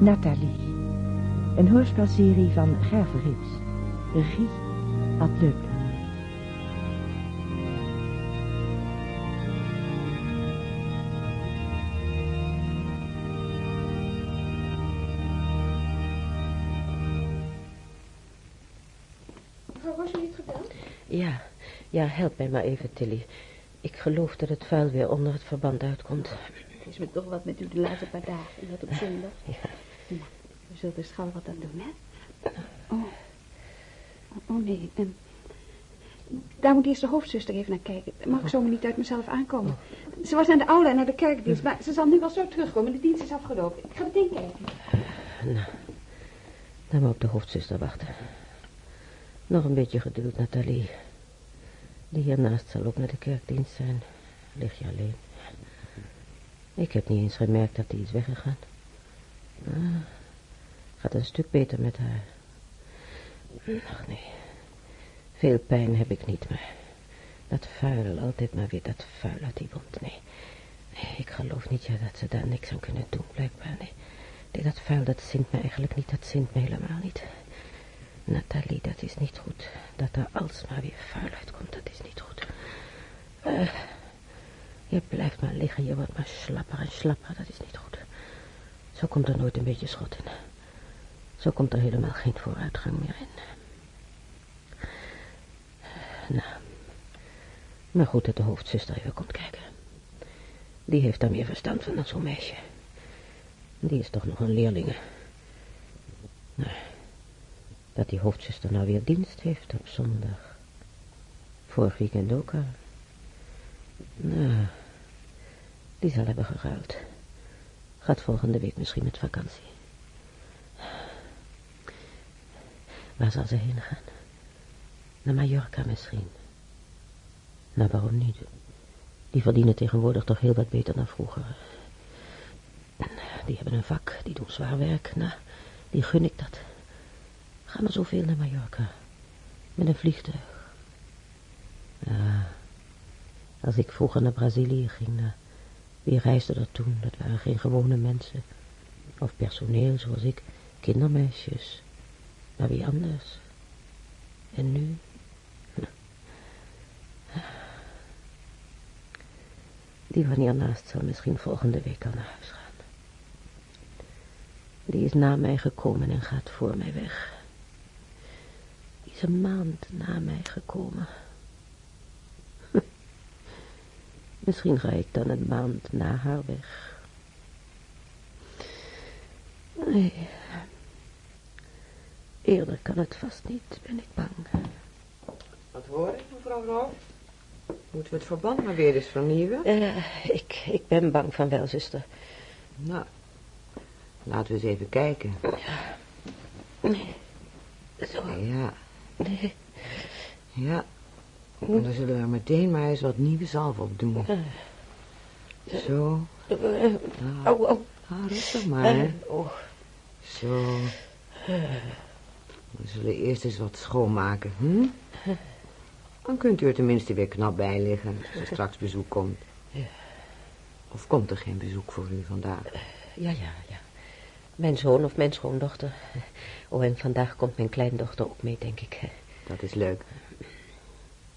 Nathalie. Een hoorspelserie van Gerverits. Regie Ad Leupler. Gebeld? Ja, ja, help mij maar even, Tilly. Ik geloof dat het vuil weer onder het verband uitkomt. Het is me toch wat met u de laatste paar dagen. En dat op zondag. Ja. We zullen er gauw wat aan doen, hè? Oh. Oh, nee. ehm, daar moet eerst de hoofdzuster even naar kijken. Mag ik zomaar niet uit mezelf aankomen. Ze was naar de aula en naar de kerkdienst. Maar ze zal nu wel zo terugkomen. De dienst is afgelopen. Ik ga meteen kijken. Nou, dan maar op de hoofdzuster wachten. Nog een beetje geduld, Nathalie. Die hiernaast zal ook naar de kerkdienst zijn. Lig je alleen. Ik heb niet eens gemerkt dat hij is weggegaan. Ah, gaat een stuk beter met haar. Ach nee, veel pijn heb ik niet meer. Dat vuil, altijd maar weer dat vuil uit die wond. Nee, ik geloof niet ja, dat ze daar niks aan kunnen doen, blijkbaar. Nee, nee dat vuil, dat zint me eigenlijk niet. Dat zint me helemaal niet. Nathalie, dat is niet goed. Dat er alsmaar weer vuil uitkomt, dat is niet goed. Eh, je blijft maar liggen, je wordt maar slapper en slapper, dat is niet goed. Zo komt er nooit een beetje schot in. Zo komt er helemaal geen vooruitgang meer in. Nou, maar goed dat de hoofdzuster even komt kijken. Die heeft daar meer verstand van dan zo'n meisje. Die is toch nog een leerlinge. Nou, dat die hoofdzuster nou weer dienst heeft op zondag. Vorig weekend ook al. Nou, die zal hebben geruild. Gaat volgende week misschien met vakantie. Waar zal ze heen gaan? Naar Mallorca misschien. Nou, waarom niet? Die verdienen tegenwoordig toch heel wat beter dan vroeger. Die hebben een vak, die doen zwaar werk. Nou, die gun ik dat. Ga maar zoveel naar Mallorca. Met een vliegtuig. Ja, als ik vroeger naar Brazilië ging, nou, wie reisde er toen? Dat waren geen gewone mensen. Of personeel, zoals ik. Kindermeisjes. Maar wie anders? En nu? Die van hiernaast zal misschien volgende week al naar huis gaan. Die is na mij gekomen en gaat voor mij weg. Die is een maand na mij gekomen. Misschien ga ik dan een maand na haar weg. Nee. Eerder kan het vast niet, ben ik bang. Wat hoor ik, mevrouw? Moeten we het verband maar weer eens vernieuwen? Eh, ik, ik ben bang van wel, zuster. Nou, laten we eens even kijken. Nee. Zo. Ja, Nee. ja. En dan zullen we er meteen maar eens wat nieuwe zalf op doen. Zo. Eh, Nou, Au, au. ah, rustig maar. Eh, oh. Zo. We zullen eerst eens wat schoonmaken, hm? Dan kunt u er tenminste weer knap bij liggen als er straks bezoek komt. Ja. Of komt er geen bezoek voor u vandaag? Ja, ja, ja. Mijn zoon of mijn schoondochter. Oh, en vandaag komt mijn kleindochter ook mee, denk ik. Dat is leuk.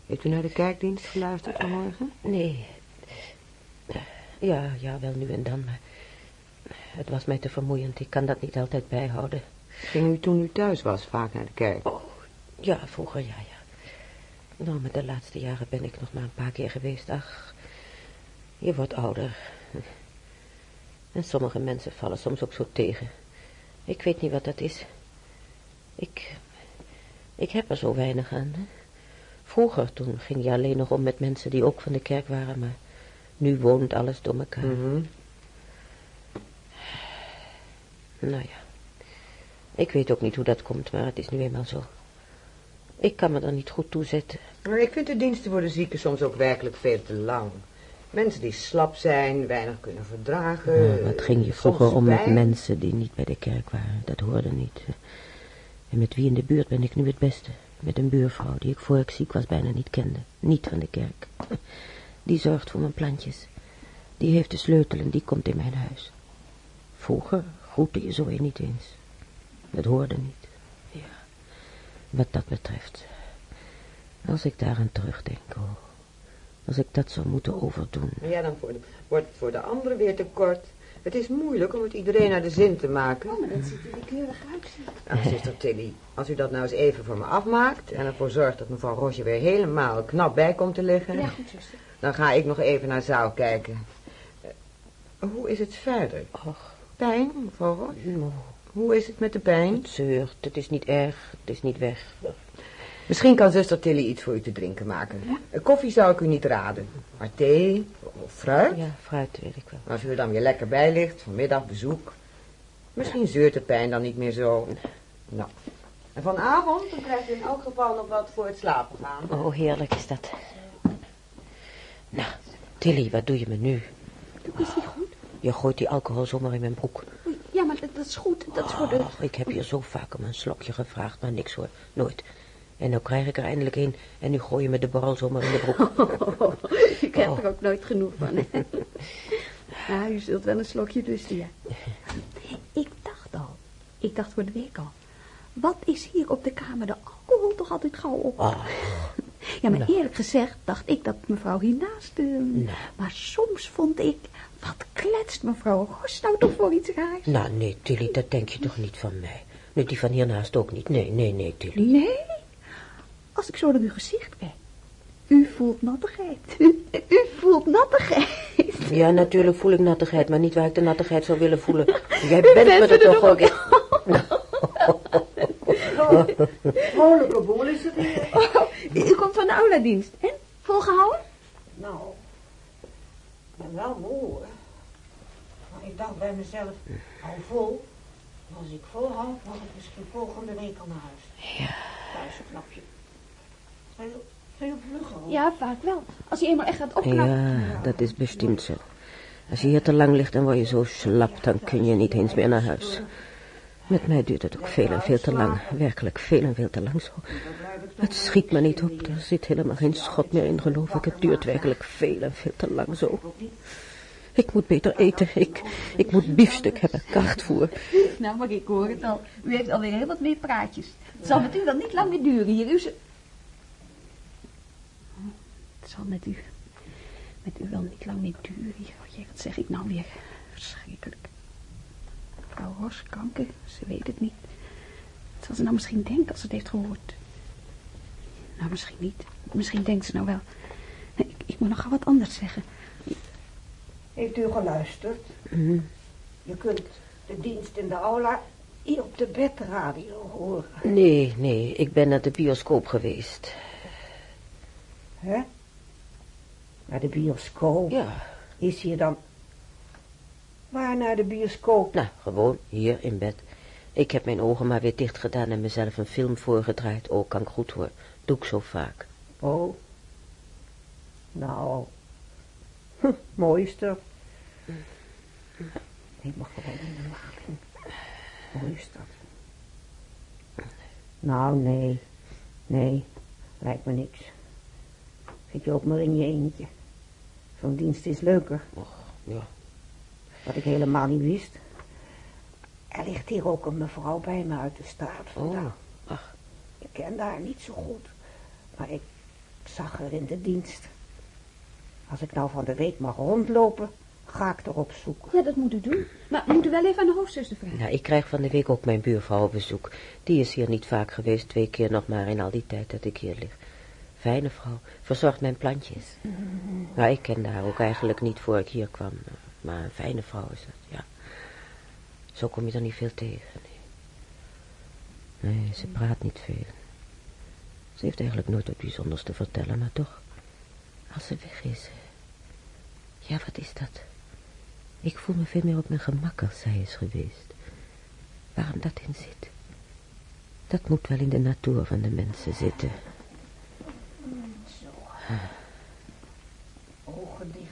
Heeft u naar de kerkdienst geluisterd vanmorgen? Nee. Ja, ja, wel nu en dan, maar... Het was mij te vermoeiend. Ik kan dat niet altijd bijhouden. Ging u toen u thuis was vaak naar de kerk? Oh, ja, vroeger, ja, ja. Nou, met de laatste jaren ben ik nog maar een paar keer geweest. Ach, je wordt ouder. En sommige mensen vallen soms ook zo tegen. Ik weet niet wat dat is. Ik, ik heb er zo weinig aan. Hè? Vroeger, toen ging je alleen nog om met mensen die ook van de kerk waren, maar nu woont alles door elkaar. Mhm. Nou ja, ik weet ook niet hoe dat komt, maar het is nu eenmaal zo. Ik kan me er niet goed toe zetten. Maar ik vind de diensten voor de zieken soms ook werkelijk veel te lang. Mensen die slap zijn, weinig kunnen verdragen. Ja, wat ging je vroeger om met mensen die niet bij de kerk waren? Dat hoorde niet. En met wie in de buurt ben ik nu het beste? Met een buurvrouw die ik voor ik ziek was bijna niet kende. Niet van de kerk. Die zorgt voor mijn plantjes. Die heeft de sleutel en die komt in mijn huis. Vroeger, groette je zo een niet eens. Dat hoorde niet. Ja, wat dat betreft. Als ik daaraan terugdenk, oh. Als ik dat zou moeten overdoen. Ja, dan wordt het voor de anderen weer te kort. Het is moeilijk om het iedereen naar de zin te maken. Oh, maar dat ziet er keurig uit. Nou, zuster Tilly, als u dat nou eens even voor me afmaakt... en ervoor zorgt dat mevrouw Rosje weer helemaal knap bij komt te liggen... Ja, goed, zuster. dan ga ik nog even naar zaal kijken. Eh, hoe is het verder? Och, Pijn, mevrouw Rosje? nou, Hoe is het met de pijn? het zeurt. Het is niet erg. Het is niet weg. Misschien kan zuster Tilly iets voor u te drinken maken. Eh, Koffie zou ik u niet raden. Maar thee of fruit? Ja, fruit weet ik wel. Als u er dan weer lekker bij ligt, vanmiddag bezoek. Misschien zeurt de pijn dan niet meer zo. Nou. En vanavond dan krijgt u in elk geval nog wat voor het slapen gaan. Oh, heerlijk is dat. Nou, Tilly, wat doe je me nu? Doe is niet goed. Je gooit die alcohol zomaar in mijn broek. Dat, is goed. Dat is voor de... Och, ik heb je zo vaak om een slokje gevraagd, maar niks hoor. Nooit. En nou krijg ik er eindelijk een en nu gooi je me de borrel zomaar in de broek. Je krijgt er ook nooit genoeg van, hè? Ja, u zult wel een slokje lusten, ja. Ik dacht al. Ik dacht voor de week al. Wat is hier op de kamer de alcohol toch altijd gauw op? Oh, Ja, maar eerlijk gezegd dacht ik dat mevrouw hiernaast... eh, Maar soms vond ik... Wat kletst mevrouw Ros nou toch voor iets raars? nou nee, Tilly, dat denk je toch niet van mij. Nu, die van hiernaast ook niet. Nee, nee, nee, Tilly. Nee, als ik zo naar uw gezicht kijk. U voelt nattigheid. U voelt nattigheid. Ja, natuurlijk voel ik nattigheid, maar niet waar ik de nattigheid zou willen voelen. Jij bent me er toch ook... Vrolijke boel is het hier. U komt van de auladienst. En? Volgehouden? Nou, ben wel moe hoor. Maar ik dacht bij mezelf, hou vol. Als ik volhoud, mag ik misschien volgende week al naar huis. Ja. Thuis een knapje. Veel, veel vlugger hoor. Ja, vaak wel. Als hij eenmaal echt gaat opknappen. Ja, dat is bestimmt zo. Als je hier te lang ligt, dan word je zo slap, dan kun je niet eens meer naar huis. Met mij duurt het ook veel en veel te lang. Werkelijk veel en veel te lang zo. Het schiet me niet op. Er zit helemaal geen schot meer in, geloof ik. Het duurt werkelijk veel en veel te lang zo. Ik moet beter eten. Ik, ik moet biefstuk hebben, krachtvoer. Nou, maar ik hoor het al. U heeft alweer heel wat meer praatjes. Het zal met u wel niet lang meer duren hier. U. Het zal met u... Met u wel niet lang meer duren hier. Wat zeg ik nou weer? Verschrikkelijk. Mevrouw Ros, kanker, ze weet het niet. Wat zal ze nou misschien denken als ze het heeft gehoord? Nou, misschien niet. Misschien denkt ze nou wel. Nee, ik, ik moet nog gauw wat anders zeggen. Heeft u geluisterd? Hm. Je kunt de dienst in de aula hier op de bedradio horen. Nee, nee, ik ben naar de bioscoop geweest. Hè? Naar de bioscoop. Ja, Is hier dan... Waar naar de bioscoop? nou, gewoon hier in bed. Ik heb mijn ogen maar weer dicht gedaan en mezelf een film voorgedraaid. Oh, kan ik goed hoor. Doe ik zo vaak. Oh. Nou. Hm, mooi is dat. Ik mag gewoon in de lading. Mooi is dat. Nou, nee. Nee, lijkt me niks. Zit je ook maar in je eentje. Zo'n dienst is leuker. Och, ja. Wat ik helemaal niet wist. Er ligt hier ook een mevrouw bij me uit de straat vandaan. Oh, ach, Ik kende haar niet zo goed, maar ik zag haar in de dienst. Als ik nou van de week mag rondlopen, ga ik erop zoeken. Ja, dat moet u doen. Maar moet u wel even aan de hoofdzuster vragen. nou, ik krijg van de week ook mijn buurvrouw op bezoek. Die is hier niet vaak geweest, twee keer nog maar in al die tijd dat ik hier lig. Fijne vrouw, verzorgt mijn plantjes. Nou, ik kende haar ook eigenlijk niet voor ik hier kwam. Maar een fijne vrouw is dat, ja. Zo kom je er niet veel tegen, nee. Nee, ze praat niet veel. Ze heeft eigenlijk nooit wat bijzonders te vertellen, maar toch, als ze weg is... Ja, wat is dat? Ik voel me veel meer op mijn gemak als zij is geweest. Waarom dat in zit? Dat moet wel in de natuur van de mensen zitten. Ogen dicht.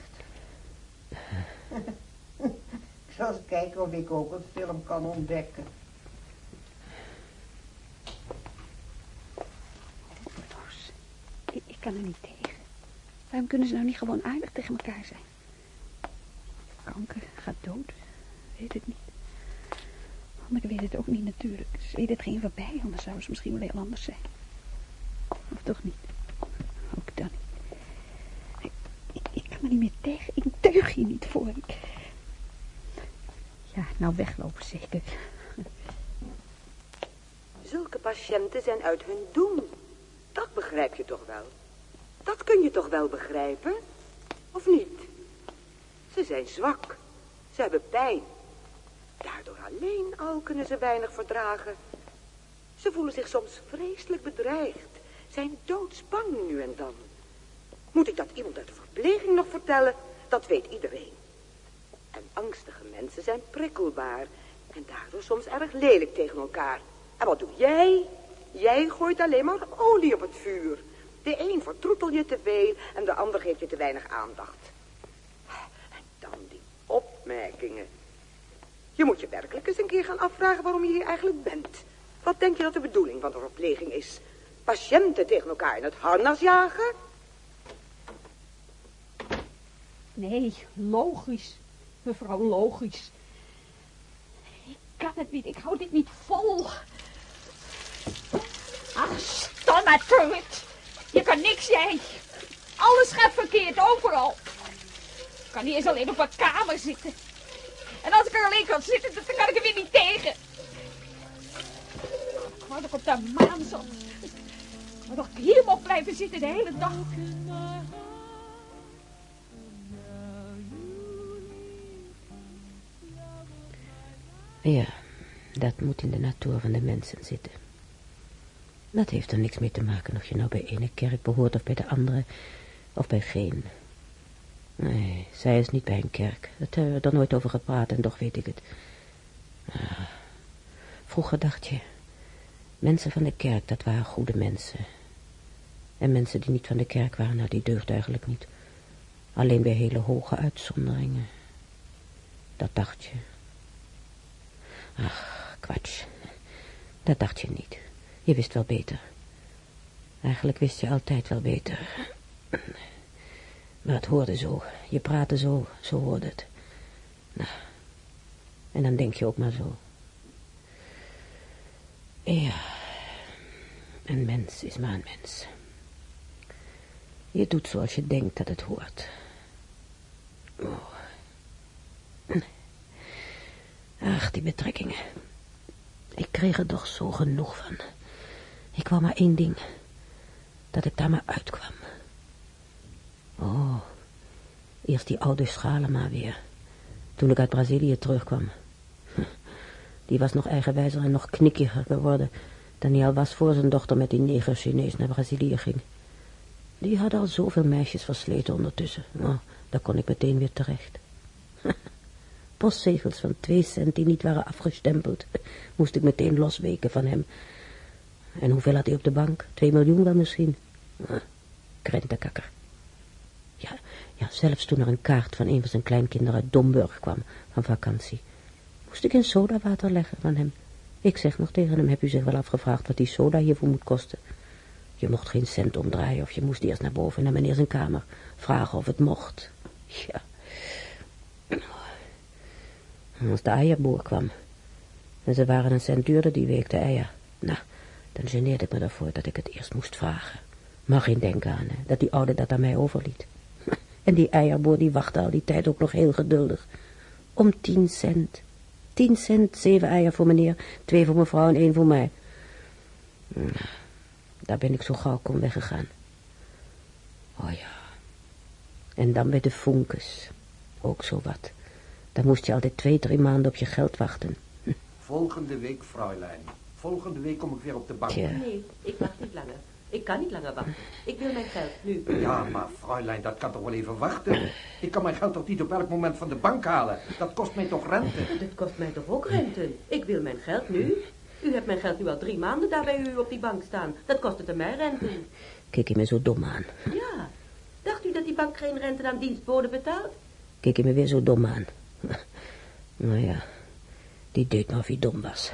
ik zal eens kijken of ik ook een film kan ontdekken. Ik, ik kan er niet tegen. Waarom kunnen ze nou niet gewoon aardig tegen elkaar zijn? Kanker gaat dood, weet het niet. anderen weten het ook niet natuurlijk. Ze weten het geen van bij, anders zou ze misschien wel heel anders zijn. Of toch niet? Ook dan niet. Ik, ik, ik kan er niet meer tegen. Niet voor. Ik... Ja, nou weglopen zeker. Zulke patiënten zijn uit hun doen. Dat begrijp je toch wel? Dat kun je toch wel begrijpen? Of niet? Ze zijn zwak. Ze hebben pijn. Daardoor alleen al kunnen ze weinig verdragen. Ze voelen zich soms vreselijk bedreigd. Zijn doodsbang nu en dan. Moet ik dat iemand uit de verpleging nog vertellen? Dat weet iedereen. En angstige mensen zijn prikkelbaar. En daardoor soms erg lelijk tegen elkaar. En wat doe jij? Jij gooit alleen maar olie op het vuur. De een vertroetel je te veel en de ander geeft je te weinig aandacht. En dan die opmerkingen. Je moet je werkelijk eens een keer gaan afvragen waarom je hier eigenlijk bent. Wat denk je dat de bedoeling van de verpleging is? Patiënten tegen elkaar in het harnas jagen? Nee, logisch. Mevrouw, logisch. Ik kan het niet. Ik hou dit niet vol. Ach, stomme trut. Je kan niks, jij. Alles gaat verkeerd, overal. Ik kan niet eens alleen op een kamer zitten. En als ik er alleen kan zitten, dan kan ik er weer niet tegen. Ik wou toch op de maan. Ik wou toch hier mocht blijven zitten de hele dag. Ja, dat moet in de natuur van de mensen zitten. Dat heeft er niks mee te maken of je nou bij ene kerk behoort of bij de andere, of bij geen. Nee, zij is niet bij een kerk. Dat hebben we er nooit over gepraat en toch weet ik het. Ah, vroeger dacht je, mensen van de kerk, dat waren goede mensen. En mensen die niet van de kerk waren, nou die deugden eigenlijk niet. Alleen bij hele hoge uitzonderingen. Dat dacht je. Ach, kwats. Dat dacht je niet. Je wist wel beter. Eigenlijk wist je altijd wel beter. Maar het hoorde zo. Je praatte zo, zo hoorde het. Nou, en dan denk je ook maar zo. Ja, een mens is maar een mens. Je doet zoals je denkt dat het hoort. Oh. Ach, die betrekkingen. Ik kreeg er toch zo genoeg van. Ik wou maar één ding. Dat ik daar maar uitkwam. Oh, eerst die oude Schalema weer. Toen ik uit Brazilië terugkwam. Die was nog eigenwijzer en nog knikkiger geworden dan hij al was voor zijn dochter met die neger Chinees naar Brazilië ging. Die had al zoveel meisjes versleten ondertussen. Nou, daar kon ik meteen weer terecht. Postzegels van twee cent die niet waren afgestempeld, moest ik meteen losweken van hem. En hoeveel had hij op de bank? Twee miljoen wel misschien. Ah. Ja, ja, zelfs toen er een kaart van een van zijn kleinkinderen uit Domburg kwam, van vakantie, moest ik in sodawater leggen van hem. Ik zeg nog tegen hem, heb u zich wel afgevraagd wat die soda hiervoor moet kosten? Je mocht geen cent omdraaien of je moest eerst naar boven naar meneer zijn kamer, vragen of het mocht. Ja. Als de eierboer kwam, en ze waren een cent duurder die week de eier, nou, dan geneerde ik me ervoor dat ik het eerst moest vragen. Maar geen denken aan, hè, dat die oude dat aan mij overliet. En die eierboer die wachtte al die tijd ook nog heel geduldig. Om tien cent. Tien cent, zeven eier voor meneer, twee voor mevrouw en één voor mij. Nou, daar ben ik zo gauw kon weggegaan. Oh ja. En dan bij de Fonkes. Ook zo wat. Dan moest je altijd twee, drie maanden op je geld wachten. Volgende week, Fräulein. Volgende week kom ik weer op de bank. Tja. Nee, ik wacht niet langer. Ik kan niet langer wachten. Ik wil mijn geld, nu. Ja, maar Fräulein, dat kan toch wel even wachten? Ik kan mijn geld toch niet op elk moment van de bank halen? Dat kost mij toch rente? Dit kost mij toch ook rente? Ik wil mijn geld nu. U hebt mijn geld nu al drie maanden daar bij u op die bank staan. Dat kost het mij rente. Keek hij me zo dom aan. Ja. Dacht u dat die bank geen rente aan dienstboden betaalt? Keek hij me weer zo dom aan. Nou ja, die deed maar of hij dom was.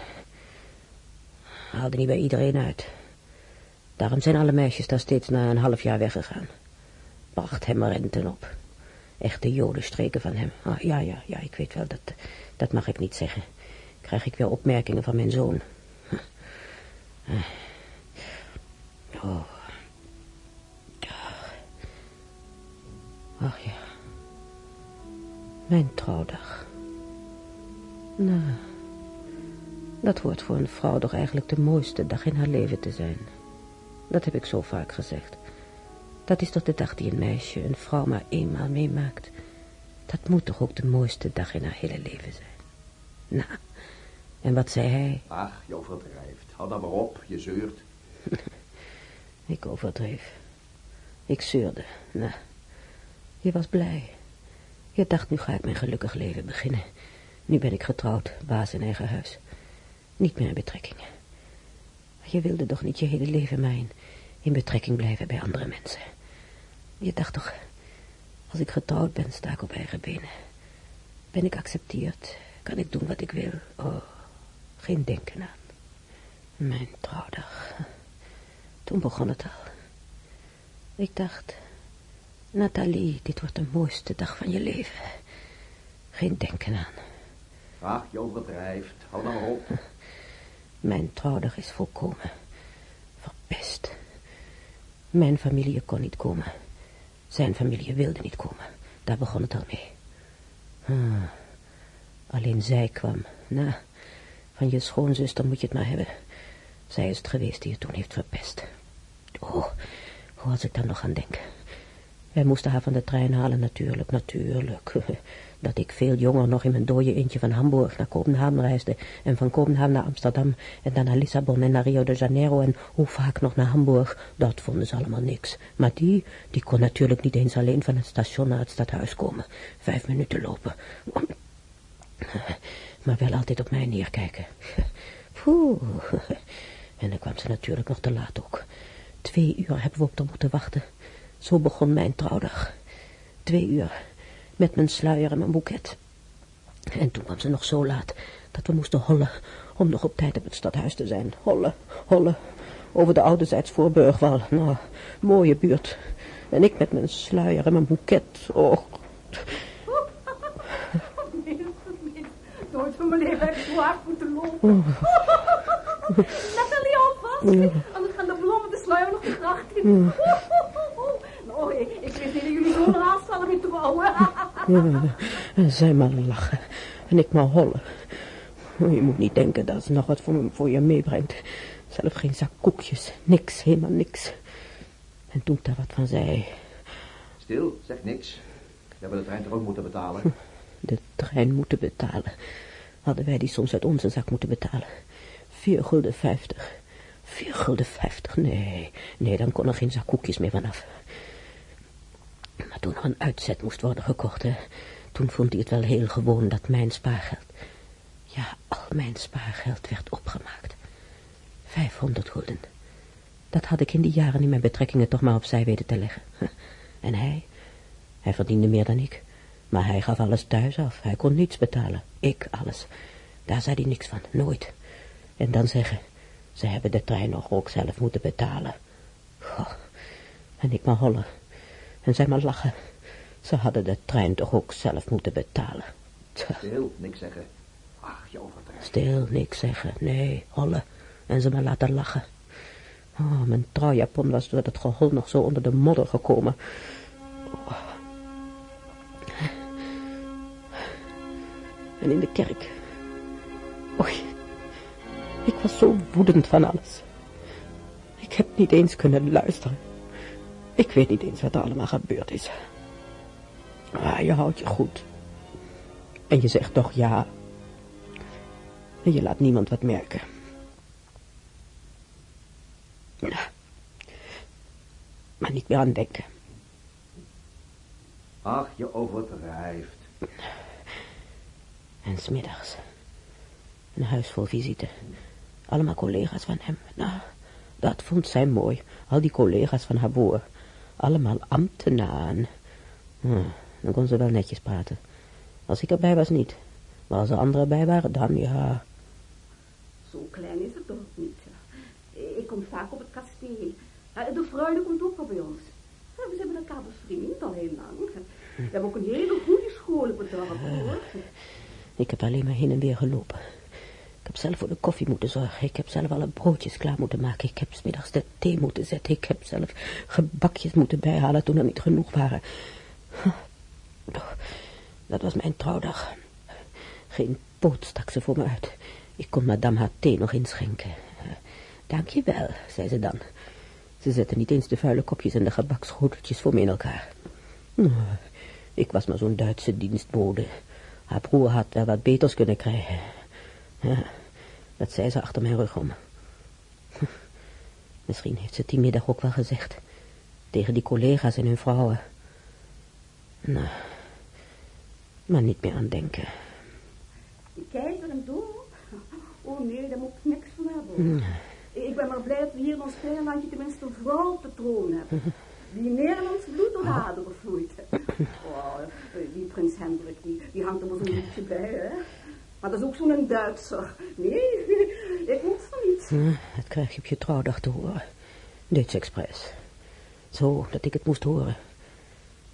Haalde niet bij iedereen uit. Daarom zijn alle meisjes daar steeds na een half jaar weggegaan. Bracht hem renten op. Echte jodenstreken van hem. Ah, ja, ja, ja, ik weet wel, dat, dat mag ik niet zeggen. Krijg ik weer opmerkingen van mijn zoon. Oh. Ach ja. Mijn trouwdag. Nou, dat hoort voor een vrouw toch eigenlijk de mooiste dag in haar leven te zijn. Dat heb ik zo vaak gezegd. Dat is toch de dag die een meisje, een vrouw maar eenmaal meemaakt. Dat moet toch ook de mooiste dag in haar hele leven zijn. Nou, en wat zei hij? Ach, je overdrijft. Hou dan maar op, je zeurt. Ik overdreef. Ik zeurde. Nou, je was blij. Je dacht, nu ga ik mijn gelukkig leven beginnen. Nu ben ik getrouwd, baas in eigen huis. Niet meer in betrekkingen. Je wilde toch niet je hele leven mijn in betrekking blijven bij andere mensen. Je dacht toch, als ik getrouwd ben, sta ik op eigen benen. Ben ik accepteerd, kan ik doen wat ik wil. Oh, geen denken aan. Mijn trouwdag. Toen begon het al. Ik dacht, Nathalie, dit wordt de mooiste dag van je leven. Geen denken aan. Ach, je overdrijft. Hou dan maar op. Mijn trouwdag is volkomen verpest. Mijn familie kon niet komen. Zijn familie wilde niet komen. Daar begon het al mee. Ah, alleen zij kwam. Nou, van je schoonzuster moet je het maar hebben. Zij is het geweest die je toen heeft verpest. Oh, hoe was ik dan nog aan denken? Wij moesten haar van de trein halen, natuurlijk, natuurlijk. Dat ik veel jonger nog in mijn dode eentje van Hamburg naar Kopenhagen reisde. En van Kopenhagen naar Amsterdam. En dan naar Lissabon en naar Rio de Janeiro. En hoe vaak nog naar Hamburg. Dat vonden ze allemaal niks. Maar die, die kon natuurlijk niet eens alleen van het station naar het stadhuis komen. Vijf minuten lopen. Maar wel altijd op mij neerkijken. Poeh. En dan kwam ze natuurlijk nog te laat ook. Twee uur hebben we op haar moeten wachten. Zo begon mijn trouwdag. Twee uur, met mijn sluier en mijn boeket. En toen kwam ze nog zo laat, dat we moesten hollen, om nog op tijd op het stadhuis te zijn. Hollen, hollen, over de ouderzijds voorburgwal. Nou, mooie buurt. En ik met mijn sluier en mijn boeket. Oh, Nooit van mijn leven heb ik zo hard moeten lopen. Nathalie, hou vast. Anders gaan de bloemen de sluier nog de gracht in. Oh, ik, ik wist niet dat jullie zo'n haast hadden met trouwen. ja, en zij maar lachen. En ik maar hollen. Je moet niet denken dat ze nog wat voor, me- voor je meebrengt. Zelf geen zak koekjes. Niks, helemaal niks. En toen ik daar wat van zei. Stil, zeg niks. We hebben de trein toch ook moeten betalen. De trein moeten betalen. Hadden wij die soms uit onze zak moeten betalen. Vier gulden vijftig. Vier gulden vijftig, nee. Nee, dan kon er geen zak koekjes meer vanaf. Maar toen er een uitzet moest worden gekocht, hè, toen vond hij het wel heel gewoon dat mijn spaargeld... Ja, al mijn spaargeld werd opgemaakt. Vijfhonderd gulden. Dat had ik in die jaren in mijn betrekkingen toch maar opzij weten te leggen. En hij, hij verdiende meer dan ik. Maar hij gaf alles thuis af. Hij kon niets betalen. Ik alles. Daar zei hij niks van. Nooit. En dan zeggen, ze hebben de trein nog ook zelf moeten betalen. Goh. En ik maar hollen. En zij maar lachen. Ze hadden de trein toch ook zelf moeten betalen. Tja, Stil, niks zeggen. Ach, je overdrijft. stil, niks zeggen. Nee, hollen. En ze maar laten lachen. Oh, mijn trouwjapon was door het gehol nog zo onder de modder gekomen. Oh. En in de kerk. Oei, ik was zo woedend van alles. Ik heb niet eens kunnen luisteren. Ik weet niet eens wat er allemaal gebeurd is. Ah, je houdt je goed. En je zegt toch ja. En je laat niemand wat merken. Maar niet meer aan denken. Ach, je overdrijft. En smiddags. Een huis vol visite. Allemaal collega's van hem. Nou, dat vond zij mooi. Al die collega's van haar broer. Allemaal ambtenaren. Hm, dan kon ze wel netjes praten. Als ik erbij was, niet. Maar als er anderen bij waren, dan ja. Zo klein is het toch niet. Ik kom vaak op het kasteel. Eh, De freule komt ook al bij ons. Eh, We hebben elkaar bevriend al heel lang. We hebben ook een hele goede school op het dorp, hoor. Ik heb alleen maar heen en weer gelopen. Heb zelf voor de koffie moeten zorgen. Ik heb zelf alle broodjes klaar moeten maken. Ik heb smiddags de thee moeten zetten. Ik heb zelf gebakjes moeten bijhalen toen er niet genoeg waren. Dat was mijn trouwdag. Geen poot stak ze voor me uit. Ik kon madame haar thee nog inschenken. Dank je wel, zei ze dan. Ze zette niet eens de vuile kopjes en de gebakschoteltjes voor me in elkaar. Ik was maar zo'n Duitse dienstbode. Haar broer had wel wat beters kunnen krijgen. Dat zei ze achter mijn rug om. Misschien heeft ze het die middag ook wel gezegd. Tegen die collega's en hun vrouwen. Nou, maar niet meer aan denken. Kijk er toe. Oh nee, daar moet ik niks van hebben. Ik ben maar blij dat we hier in ons kleine landje tenminste een vrouw op de troon hebben. Die Nederlands bloed door de aderen vloeit. Oh, die prins Hendrik, die, die hangt er maar zo'n beetje bij, hè. Maar dat is ook zo'n Duitser. Nee, ik moet van niet. Hm, dat krijg je op je trouwdag te horen. Duits expres. Zo, dat ik het moest horen.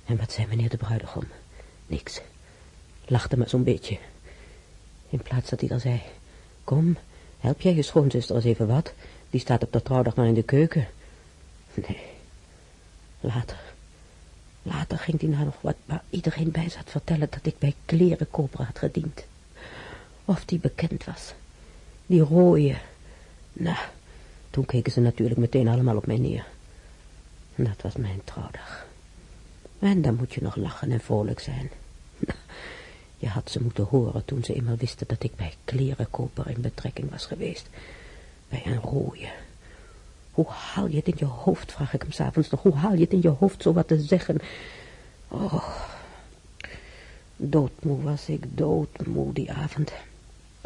En wat zei meneer de bruidegom? Niks. Lachte maar zo'n beetje. In plaats dat hij dan zei... Kom, help jij je schoonzuster eens even wat. Die staat op de trouwdag maar in de keuken. Nee. Later. Later ging hij nou nog wat waar iedereen bij zat vertellen dat ik bij klerenkoper had gediend. Of die bekend was. Die rooie. Nou, toen keken ze natuurlijk meteen allemaal op mij neer. Dat was mijn trouwdag. En dan moet je nog lachen en vrolijk zijn. Je had ze moeten horen toen ze eenmaal wisten dat ik bij klerenkoper in betrekking was geweest. Bij een rooie. Hoe haal je het in je hoofd, vraag ik hem s'avonds nog, hoe haal je het in je hoofd zo wat te zeggen? Oh, doodmoe was ik, doodmoe die avond.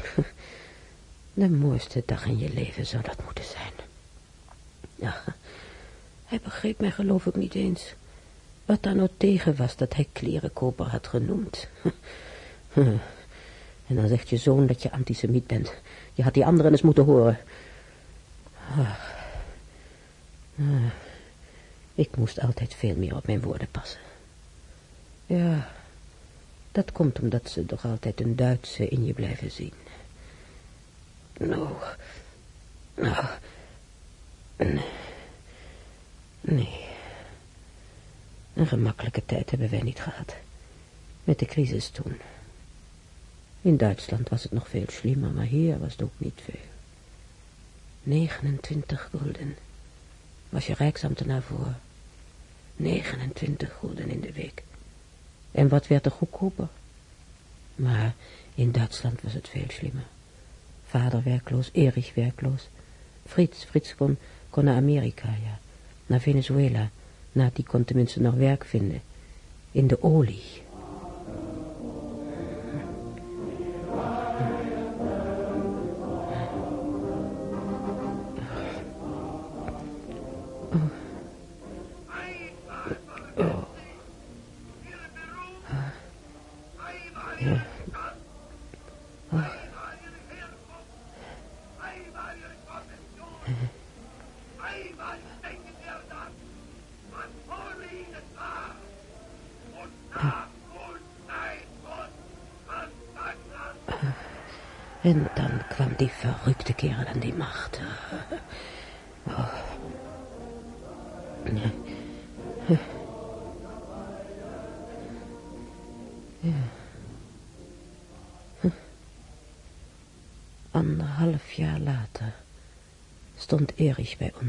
De mooiste dag in je leven zou dat moeten zijn. Hij begreep mij geloof ik niet eens. Wat daar nou tegen was dat hij klerenkoper had genoemd. En dan zegt je zoon dat je antisemiet bent. Je had die anderen eens moeten horen. Ah. Ik moest altijd veel meer op mijn woorden passen. Ja, dat komt omdat ze toch altijd een Duitse in je blijven zien. Nou, nou, nee. nee. Een gemakkelijke tijd hebben wij niet gehad. Met de crisis toen. In Duitsland was het nog veel slimmer, maar hier was het ook niet veel. 29 gulden. Was je rijksambtenaar voor? 29 gulden in de week. En wat werd er goedkoper? Maar in Duitsland was het veel slimmer. Vader werkloos, Erich werkloos. Frits, Frits kon, kon naar Amerika, ja. Naar Venezuela. Nou, die kon tenminste nog werk vinden. In de olie.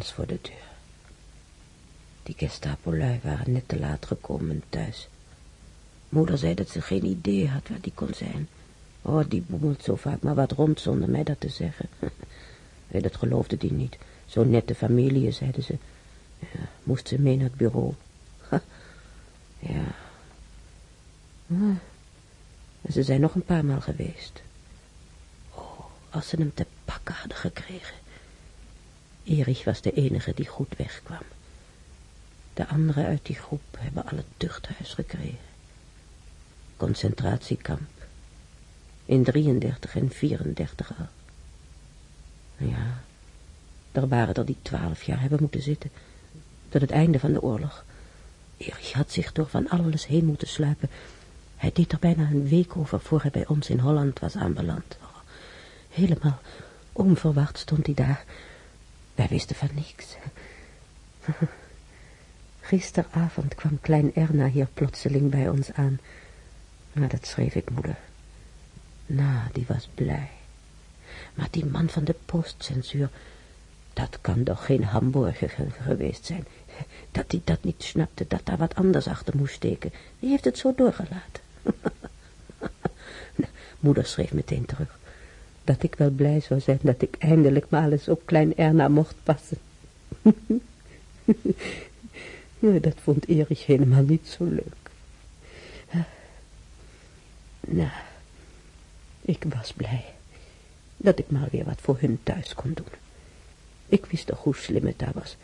Voor de deur. Die Gestapo-lui waren net te laat gekomen thuis. Moeder zei dat ze geen idee had waar die kon zijn. Oh, die boemelt zo vaak maar wat rond zonder mij dat te zeggen. nee, dat geloofde die niet. Zo'n nette familie, zeiden ze. Ja, moest ze mee naar het bureau. ja. En ze zijn nog een paar maal geweest. Oh, als ze hem te pakken hadden gekregen. Erich was de enige die goed wegkwam. De anderen uit die groep hebben alle tuchthuis gekregen. Concentratiekamp in 33 en 34 al. Ja, daar waren er die twaalf jaar hebben moeten zitten. Tot het einde van de oorlog. Erich had zich door van alles heen moeten sluipen. Hij deed er bijna een week over voor hij bij ons in Holland was aanbeland. Helemaal onverwacht stond hij daar. Wij wisten van niks. Gisteravond kwam klein Erna hier plotseling bij ons aan. Maar dat schreef ik moeder. Nou, die was blij. Maar die man van de postcensuur, dat kan toch geen Hamburger geweest zijn. Dat hij dat niet snapte, dat daar wat anders achter moest steken. Die heeft het zo doorgelaten. Moeder schreef meteen terug. Dat ik wel blij zou zijn dat ik eindelijk maar eens op klein Erna mocht passen. dat vond Erich helemaal niet zo leuk. Nou, ik was blij dat ik maar weer wat voor hun thuis kon doen. Ik wist toch hoe slim het daar was.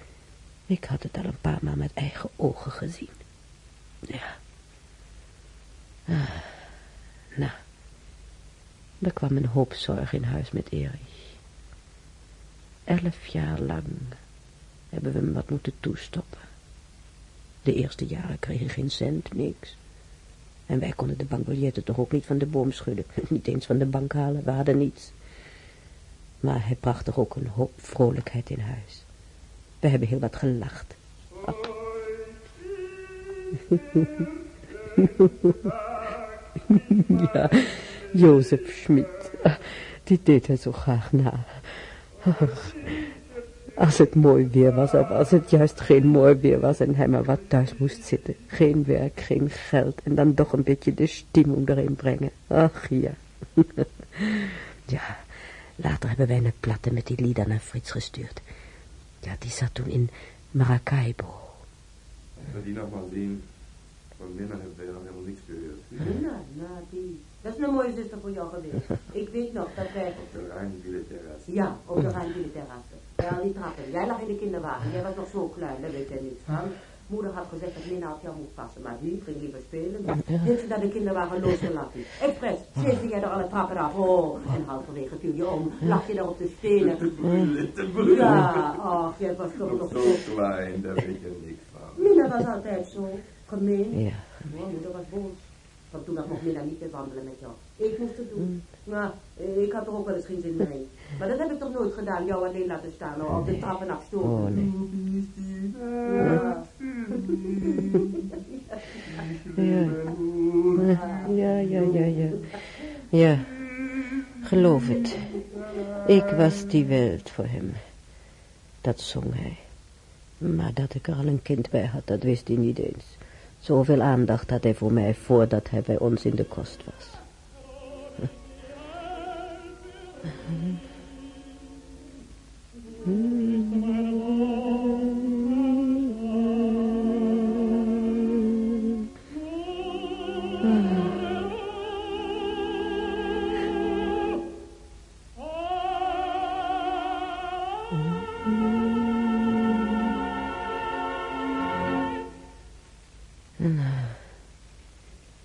Ik had het al een paar maal met eigen ogen gezien. Ja. Ah, nou, er kwam een hoop zorg in huis met Erich. Elf jaar lang hebben we hem wat moeten toestoppen. De eerste jaren kreeg geen cent, niks. En wij konden de bankbiljetten toch ook niet van de boom schudden. Niet eens van de bank halen, we hadden niets. Maar hij bracht toch ook een hoop vrolijkheid in huis. We hebben heel wat gelacht. ja, Jozef Schmid, die deed hij zo graag na. Als het mooi weer was, of als het juist geen mooi weer was en hij maar wat thuis moest zitten. Geen werk, geen geld en dan toch een beetje de stimmung erin brengen. Ach ja. ja, later hebben wij een platte met die lieden naar Frits gestuurd. Ja, die zat toen in Maracaibo. Die van Minna hebben wij nog helemaal niks gehoord. Minna, nou die, dat is een mooie zuster voor jou geweest. Ik weet nog dat wij... Op de Rijnwielenterras. Ja, op de Rijnwielenterras. Bij al die trappen. Jij lag in de kinderwagen. Jij was nog zo klein, daar weet jij niets van. Moeder had gezegd dat Minna op jou moest passen, maar die ging liever spelen. Heeft ze naar de kinderwagen losgelaten. Expres, zeefde jij er alle trappen af. Oh, en halverwege viel je om. Lag je daar op de stenen. Ja, ach, jij was toch nog Zo klein, daar weet je niks van. Minna was altijd zo gemeen. Ja. Oh, moeder was boos. Want toen had nog Minna niet te wandelen met jou. Ik moest het doen. Nou, ik had er ook wel eens geen zin meer in. Maar dat heb ik toch nooit gedaan, jou alleen laten staan, hoor, op de trappen afstoten. Oh, nee. Ja. Ja, ja, ja, ja. Ja, geloof het. Ik was die welt voor hem. Dat zong hij. Maar dat ik er al een kind bij had, dat wist hij niet eens. Zoveel aandacht had hij voor mij voordat hij bij ons in de kost was.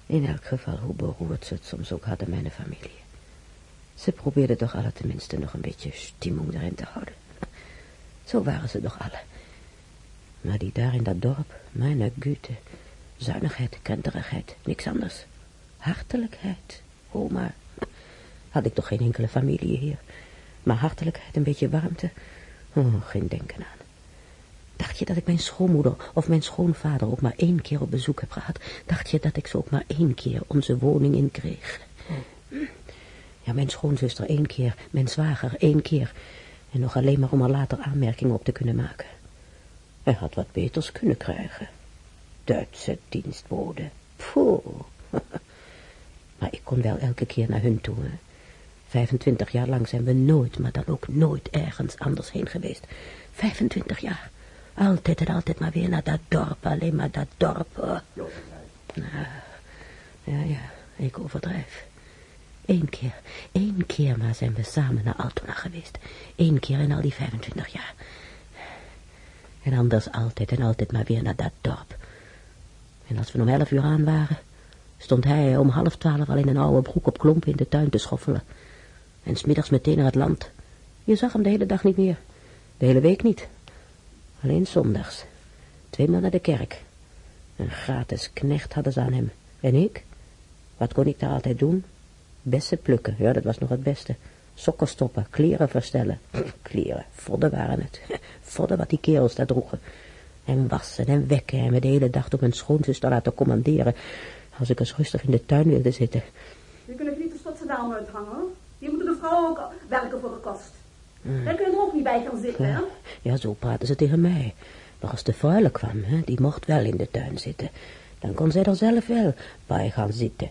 In elk geval, hoe beroerd ze het soms ook hadden, mijn familie. Ze probeerden toch alle tenminste nog een beetje stimmung erin te houden. Zo waren ze toch alle. Maar die daar in dat dorp, mijn gute, zuinigheid, krenterigheid, niks anders. Hartelijkheid, oh maar, had ik toch geen enkele familie hier. Maar hartelijkheid, een beetje warmte, oh, geen denken aan. Dacht je dat ik mijn schoonmoeder of mijn schoonvader ook maar één keer op bezoek heb gehad? Dacht je dat ik ze ook maar één keer onze woning in kreeg? Ja, mijn schoonzuster één keer, mijn zwager één keer. En nog alleen maar om er later aanmerkingen op te kunnen maken. Hij had wat beters kunnen krijgen. Duitse dienstbode. Poeh. maar ik kon wel elke keer naar hun toe. Hè. 25 jaar lang zijn we nooit, maar dan ook nooit ergens anders heen geweest. 25 jaar. Altijd en altijd maar weer naar dat dorp, alleen maar dat dorp. Nou, ja, ja, ik overdrijf. Eén keer, één keer maar zijn we samen naar Altona geweest. Eén keer in al die 25 jaar. En anders altijd en altijd maar weer naar dat dorp. En als we om elf uur aan waren, stond hij om half twaalf al in een oude broek op klompen in de tuin te schoffelen. En smiddags meteen naar het land. Je zag hem de hele dag niet meer. De hele week niet. Alleen zondags. Tweemaal naar de kerk. Een gratis knecht hadden ze aan hem. En ik? Wat kon ik daar altijd doen? Bessen plukken, ja, dat was nog het beste. Sokken stoppen, kleren verstellen. Kleren, vodden waren het. Vodden wat die kerels daar droegen. En wassen en wekken en me de hele dag door mijn schoonzuster laten commanderen. Als ik eens rustig in de tuin wilde zitten. Je kunt niet de stadse dame uithangen, hoor. Hier moeten de vrouwen ook werken voor de kost. Daar kun je er ook niet bij gaan zitten, hè? Ja, zo praten ze tegen mij. Maar als de freule kwam, hè, die mocht wel in de tuin zitten. Dan kon zij er zelf wel bij gaan zitten.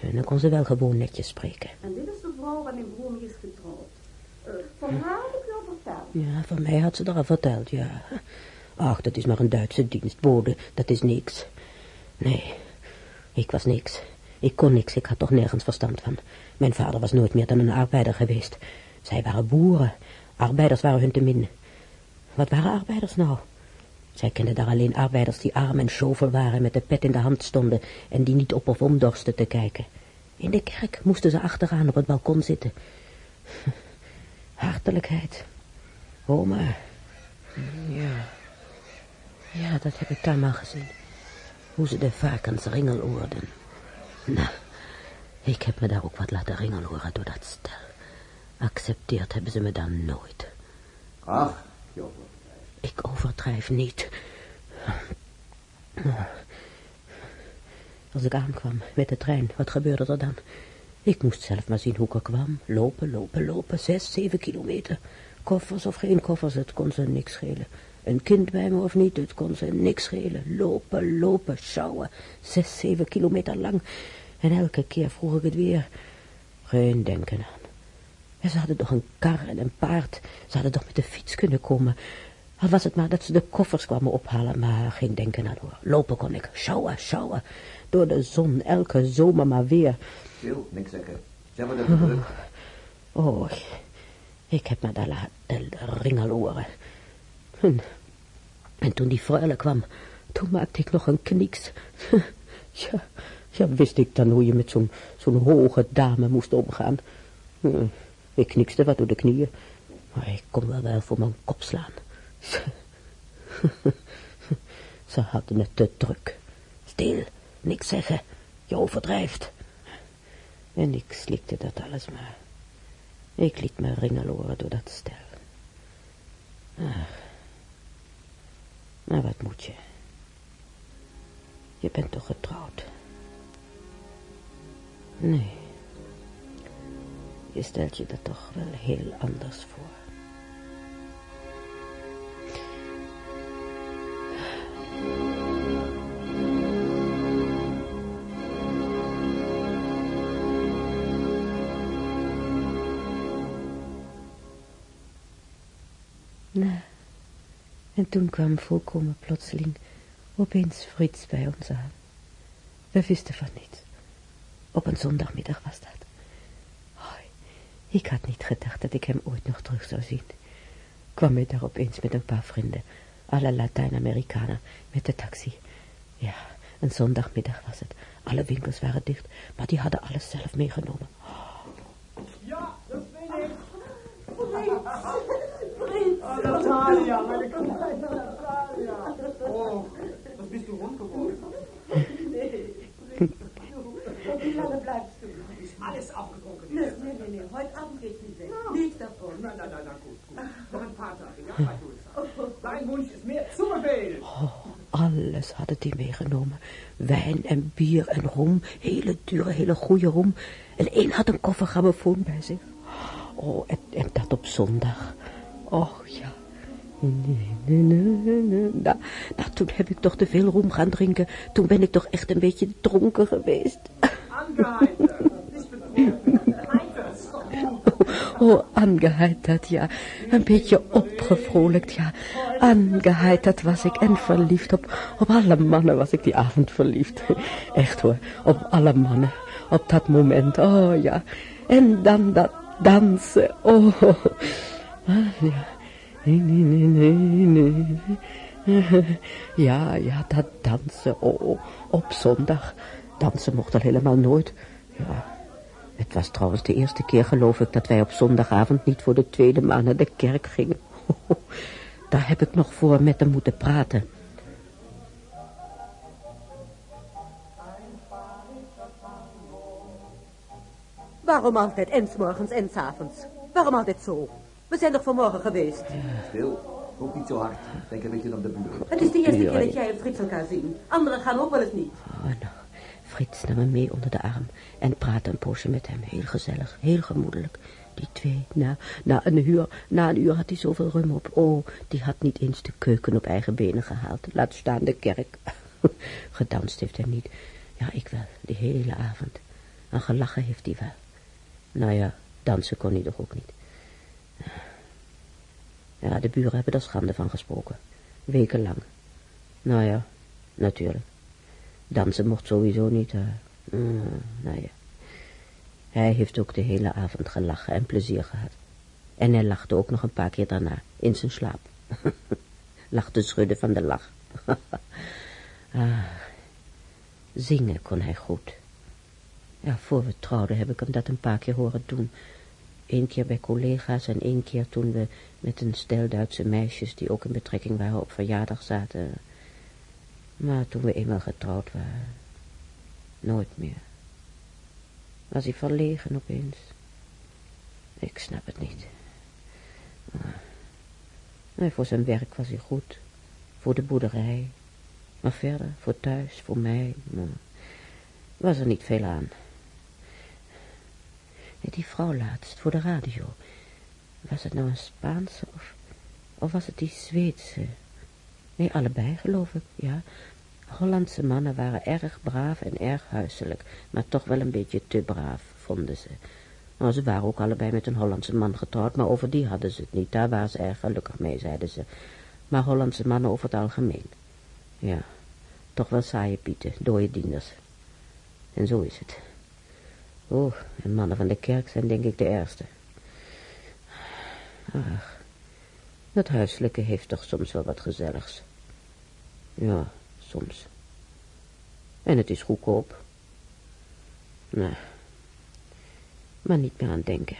En dan kon ze wel gewoon netjes spreken. En dit is de vrouw waar mijn broer mee is getrouwd. Eh, van haar heb ik al verteld. Ja, van mij had ze er al verteld, ja. Ach, dat is maar een Duitse dienstbode, dat is niks. Nee, ik was niks. Ik kon niks, ik had toch nergens verstand van. Mijn vader was nooit meer dan een arbeider geweest. Zij waren boeren. Arbeiders waren hun te min. Wat waren arbeiders nou? Zij kenden daar alleen arbeiders die arm en schovel waren, met de pet in de hand stonden en die niet op of om dorsten te kijken. In de kerk moesten ze achteraan op het balkon zitten. Hartelijkheid. Oma. Ja. Ja, dat heb ik daar maar gezien. Hoe ze de varkens ringeloorden. Nou, ik heb me daar ook wat laten ringeloren door dat stel. Accepteerd hebben ze me dan nooit. Ach, je overdrijft. Ik overdrijf niet. Als ik aankwam met de trein, wat gebeurde er dan? Ik moest zelf maar zien hoe ik er kwam. Lopen, lopen, lopen. Zes, zeven kilometer. Koffers of geen koffers, het kon ze niks schelen. Een kind bij me of niet, het kon ze niks schelen. Lopen, lopen, sjouwen. Zes, zeven kilometer lang. En elke keer vroeg ik het weer. Geen denken aan. En ze hadden toch een kar en een paard. Ze hadden toch met de fiets kunnen komen. Al was het maar dat ze de koffers kwamen ophalen, maar geen denken aan hoor. Lopen kon ik, sjouwen, sjouwen. Door de zon, elke zomer maar weer. Stil, niks zeggen. Ze hebben het druk. Oh, ik heb me daar laten ringeloren. En, en toen die freule kwam, toen maakte ik nog een knieks. ja, ja, wist ik dan hoe je met zo'n zo'n hoge dame moest omgaan. Hm, Ik knikste wat door de knieën, maar ik kon wel wel voor mijn kop slaan. Ze hadden het te druk. Stil, niks zeggen, je overdrijft. En ik slikte dat alles maar. Ik liet me ringeloren door dat stel. Ach. Maar wat moet je? Je bent toch getrouwd? Nee. Je stelt je dat toch wel heel anders voor. Nou, en toen kwam volkomen plotseling opeens Frits bij ons aan. We wisten van niets. Op een zondagmiddag was dat. Ik had niet gedacht dat ik hem ooit nog terug zou zien. Kwam hij daar opeens met een paar vrienden, alle Latijns-Amerikanen, met de taxi. Ja, een zondagmiddag was het. Alle winkels waren dicht, maar die hadden alles zelf meegenomen. Ja, dat ben ik. Oh, Natalia, mijn kleine Natalia. Oh, wat bist du rund geworden? Nee, op die lange Bleibstuhl. Ist alles. Nee, nee, nee, nee, heute Abend geht's nicht weg. Nichts davon. Na, na, na, na, gut, gut. Noch ein paar Tage, ja, mal durchfahren. Dein Wunsch ist mir zu. Oh, alles hadden die meegenomen. Wijn en bier en rum. Hele dure, hele goede rum. En één had een koffer grammofoon bij zich. Oh, en, en dat op zondag. Oh, ja. Nee, nee, nee, nee. Nou, nou, toen heb ik toch te veel rum gaan drinken. Toen ben ik toch echt een beetje dronken geweest. Angeheitert, Oh, aangeheiterd, ja. Een beetje opgevrolijkt, ja. Aangeheiterd was ik en verliefd. Op, op alle mannen was ik die avond verliefd. Echt hoor, op alle mannen. Op dat moment, oh ja. En dan dat dansen, oh. Ah, ja. Nee, nee, nee, nee. Ja, ja, dat dansen, oh, op zondag. Dansen mocht al helemaal nooit. Ja, het was trouwens de eerste keer, geloof ik, dat wij op zondagavond niet voor de tweede maal naar de kerk gingen. Daar heb ik nog voor met hem moeten praten. Waarom altijd en morgens en avonds? Waarom altijd zo? We zijn toch vanmorgen geweest? Stil. Ook niet zo hard. Denk een beetje aan de buren. Het is de eerste keer dat jij en Frits elkaar zien. Anderen gaan ook wel eens niet. Oh, nou, Frits nam me mee onder de arm en praatte een poosje met hem. Heel gezellig, heel gemoedelijk. Die twee, na, na, een uur, na een uur had hij zoveel rum op. Oh, die had niet eens de keuken op eigen benen gehaald. Laat staan de kerk. Gedanst heeft hij niet. Ja, ik wel, de hele avond. En gelachen heeft hij wel. Nou ja, dansen kon hij toch ook niet. Ja, de buren hebben er schande van gesproken. Wekenlang. Nou ja, natuurlijk. Dansen mocht sowieso niet. Mm, nou ja. Hij heeft ook de hele avond gelachen en plezier gehad. En hij lachte ook nog een paar keer daarna, in zijn slaap. Lag te schudden van de lach. ah, zingen kon hij goed. Ja, voor we trouwden heb ik hem dat een paar keer horen doen. Eén keer bij collega's en één keer toen we met een stel Duitse meisjes die ook in betrekking waren op verjaardag zaten. Maar toen we eenmaal getrouwd waren, nooit meer. Was hij verlegen opeens. Ik snap het niet. Maar, voor zijn werk was hij goed. Voor de boerderij. Maar verder, voor thuis, voor mij, was er niet veel aan. Die vrouw laatst, voor de radio. Was het nou een Spaanse of, of was het die Zweedse? Nee, allebei geloof ik, ja. Hollandse mannen waren erg braaf en erg huiselijk, maar toch wel een beetje te braaf, vonden ze. Nou, ze waren ook allebei met een Hollandse man getrouwd, maar over die hadden ze het niet. Daar waren ze erg gelukkig mee, zeiden ze. Maar Hollandse mannen over het algemeen. Ja, toch wel saaie pieten, dode dienders. En zo is het. Oh, en mannen van de kerk zijn denk ik de ergste. Ach, dat huiselijke heeft toch soms wel wat gezelligs. Ja, soms. En het is goedkoop. Nou, maar niet meer aan denken.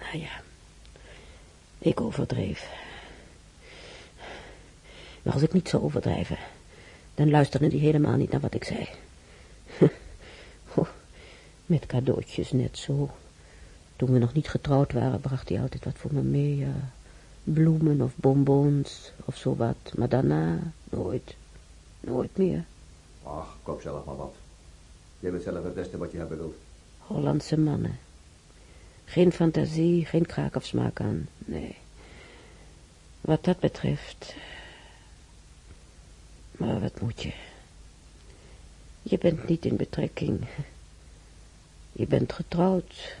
Nou ja, ik overdreef. Maar als ik niet zou overdrijven, dan luisterde hij helemaal niet naar wat ik zei. Met cadeautjes net zo. Toen we nog niet getrouwd waren, bracht hij altijd wat voor me mee, ja. Bloemen of bonbons of zo wat. Maar daarna, nooit. Nooit meer. Ach, koop zelf maar wat. Jij weet zelf het beste wat je hebben wilt. Hollandse mannen. Geen fantasie, geen kraak of smaak aan, nee. Wat dat betreft... Maar wat moet je? Je bent niet in betrekking. Je bent getrouwd.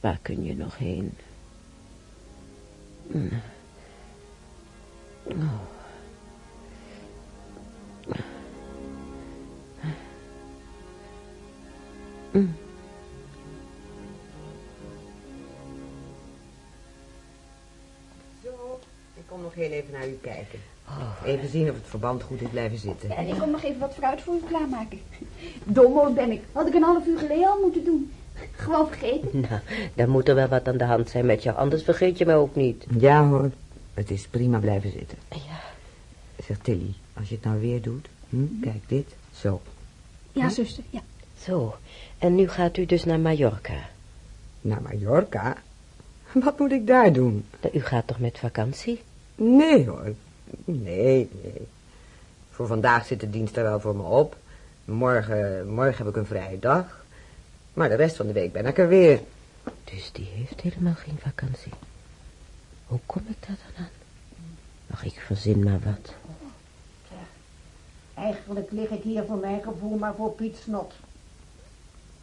Waar kun je nog heen? Hm. Oh. Hm. Zo, ik kom nog heel even naar u kijken. Even zien of het verband goed is blijven zitten. En ik kom nog even wat fruit voor u klaarmaken. Domo ben ik. Had ik een half uur geleden al moeten doen. Gewoon vergeten. Nou, dan moet er wel wat aan de hand zijn met jou, anders vergeet je mij ook niet. Ja hoor, het is prima blijven zitten. Ja. Zeg Tilly, als je het nou weer doet, hm, kijk dit, zo. Ja, zuster, ja. Zo, en nu gaat u dus naar Mallorca. Naar Mallorca? Wat moet ik daar doen? U gaat toch met vakantie? Nee hoor, nee, nee. Voor vandaag zit de dienst er wel voor me op. Morgen, morgen heb ik een vrije dag. Maar de rest van de week ben ik er weer. Dus die heeft helemaal geen vakantie. Hoe kom ik daar dan aan? Ach, ik verzin maar wat. Eigenlijk lig ik hier voor mijn gevoel maar voor Piet Snot.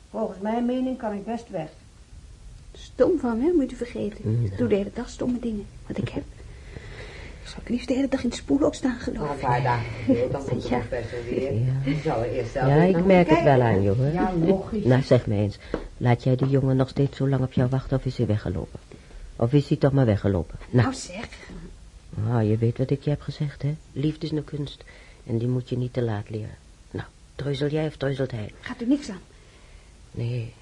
Volgens mijn mening kan ik best weg. Stom van me, moet u vergeten. Ik doe de hele dag stomme dingen. Wat ik heb. Ik zal ik liefst de hele dag in het spoelhoek staan, geloof Nog een ik. paar dagen dan komt de Ja. professor weer. Ja. Die zal er eerst zelf Ja, ik merk het wel aan hoor. Ja, logisch. Nou, zeg me eens. Laat jij de jongen nog steeds zo lang op jou wachten of is hij weggelopen? Of is hij toch maar weggelopen? Nou, Nou zeg. ah, je weet wat ik je heb gezegd, hè? Liefde is een kunst. En die moet je niet te laat leren. Nou, treuzel jij of treuzelt hij? Gaat u niks aan. Nee,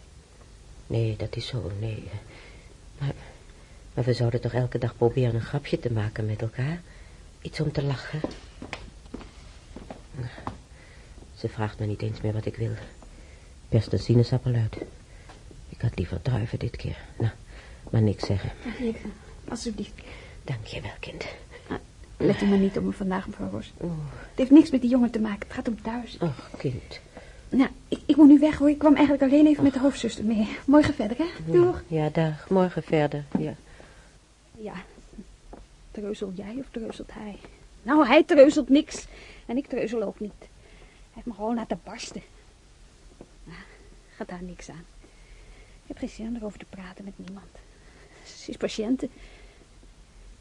nee, dat is zo, nee. Maar, maar we zouden toch elke dag proberen een grapje te maken met elkaar? Iets om te lachen. Ze vraagt me niet eens meer wat ik wil. best een sinaasappel uit. Ik had liever druiven dit keer. Nou, maar niks zeggen. Hier, alsjeblieft. Dank je wel, kind. Let u maar niet op me vandaag, mevrouw Ros. Het heeft niks met die jongen te maken. Het gaat om thuis. Ach, kind. Nou, ik, ik moet nu weg hoor. Ik kwam eigenlijk alleen even met de hoofdzuster mee. Morgen verder, hè? Doeg. Ja, dag. Morgen verder. Ja. Ja. Treuzelt jij of treuzelt hij? Nou, hij treuzelt niks. En ik treuzel ook niet. Hij heeft me gewoon laten barsten. Nou, gaat daar niks aan. Ik heb geen zin erover te praten met niemand. Ze is patiënte.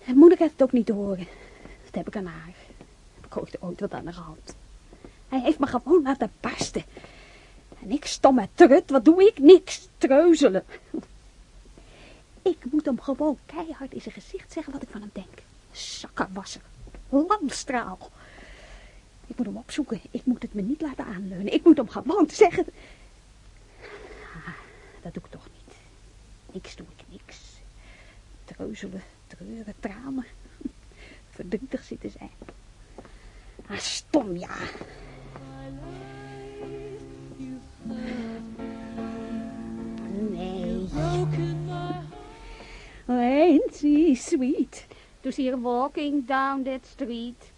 En moeder krijgt het ook niet te horen. Dat heb ik aan haar. Heb ik ooit, ooit wat aan de hand. Hij heeft me gewoon laten barsten. En ik stomme trut, wat doe ik? Niks. Treuzelen. Ik moet hem gewoon keihard in zijn gezicht zeggen wat ik van hem denk. Zakkenwasser. Lamstraal. Ik moet hem opzoeken. Ik moet het me niet laten aanleunen. Ik moet hem gewoon zeggen. Ah, dat doe ik toch niet. Niks doe ik niks. Treuzelen, treuren, tranen. Verdrietig zitten zijn. Ah, stom, ja. Sweet to see her walking down that street?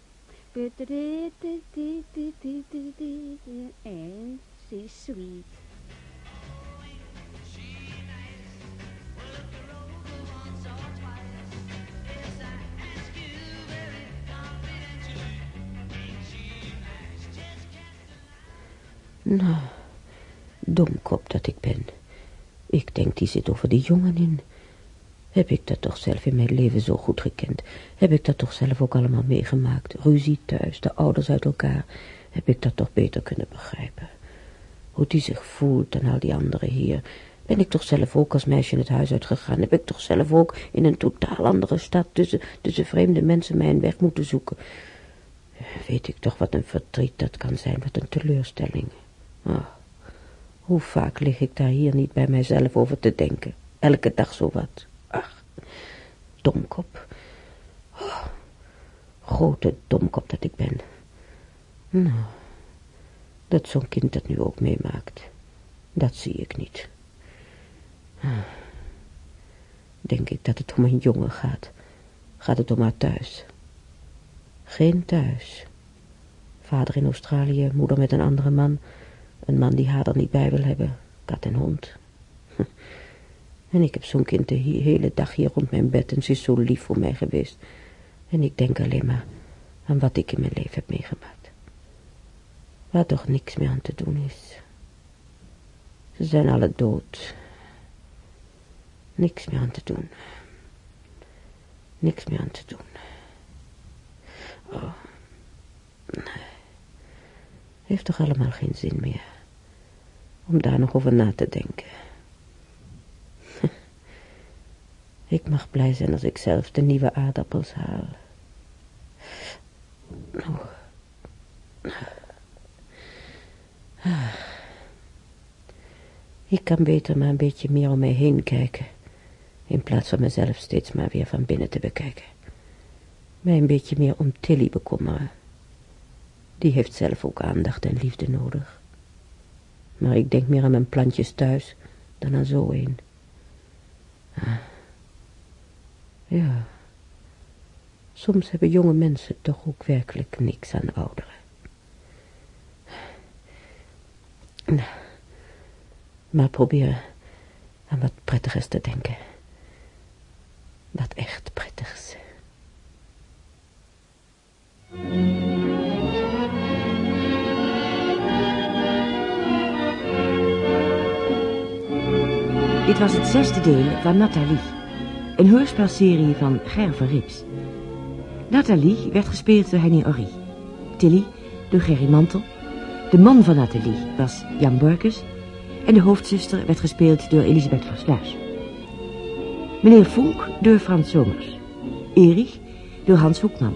Ain't she sweet? Nou, domkop dat ik ben. Ik denk, die zit over die jongen in. Heb ik dat toch zelf in mijn leven zo goed gekend? Heb ik dat toch zelf ook allemaal meegemaakt? Ruzie thuis, de ouders uit elkaar. Heb ik dat toch beter kunnen begrijpen? Hoe die zich voelt en al die anderen hier. Ben ik toch zelf ook als meisje het huis uitgegaan? Heb ik toch zelf ook in een totaal andere stad tussen, tussen vreemde mensen mijn weg moeten zoeken? Weet ik toch wat een verdriet dat kan zijn, wat een teleurstelling. Oh, hoe vaak lig ik daar hier niet bij mijzelf over te denken. Elke dag zo wat. Domkop. Oh, grote domkop dat ik ben. Nou, dat zo'n kind dat nu ook meemaakt. Dat zie ik niet. Ah, denk ik dat het om een jongen gaat. Gaat het om haar thuis. Geen thuis. Vader in Australië, moeder met een andere man... Een man die haar er niet bij wil hebben. Kat en hond. En ik heb zo'n kind de hele dag hier rond mijn bed en ze is zo lief voor mij geweest. En ik denk alleen maar aan wat ik in mijn leven heb meegemaakt. Waar toch niks meer aan te doen is. Ze zijn alle dood. Niks meer aan te doen. Niks meer aan te doen. Oh. Heeft toch allemaal geen zin meer om daar nog over na te denken. Ik mag blij zijn als ik zelf de nieuwe aardappels haal. Ik kan beter maar een beetje meer om mij heen kijken, in plaats van mezelf steeds maar weer van binnen te bekijken. Mij een beetje meer om Tilly bekommeren. Die heeft zelf ook aandacht en liefde nodig. Maar ik denk meer aan mijn plantjes thuis dan aan zo een. Ah. Ja. Soms hebben jonge mensen toch ook werkelijk niks aan ouderen. Nou, maar probeer aan wat prettigers te denken. Wat echt prettigs. Dit was het zesde deel van Nathalie. Een hoorspelserie van Gerver Rips. Nathalie werd gespeeld door Henny Orrie. Tilly door Gerry Mantel. De man van Nathalie was Jan Borkus. En de hoofdzuster werd gespeeld door Elisabeth van. Meneer Vonk door Frans Somers. Erich door Hans Hoekman.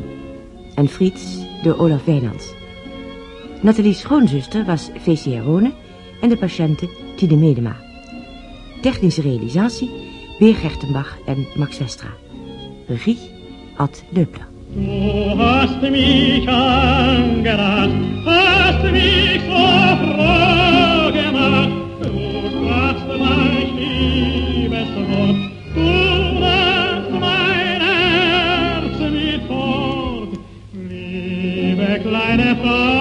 En Frits door Olaf Wijnands. Nathalie's schoonzuster was Feestie Herone en de patiënte Tine Medema. Technische realisatie, Weer Gertenbach en Max Westra. Regie Ad Leupler. Du hast mich angerannt, hast mich so froh gemacht. Du sprachst mein liebes Wort, du nahm mein Herz mit fort. Liebe kleine Frau,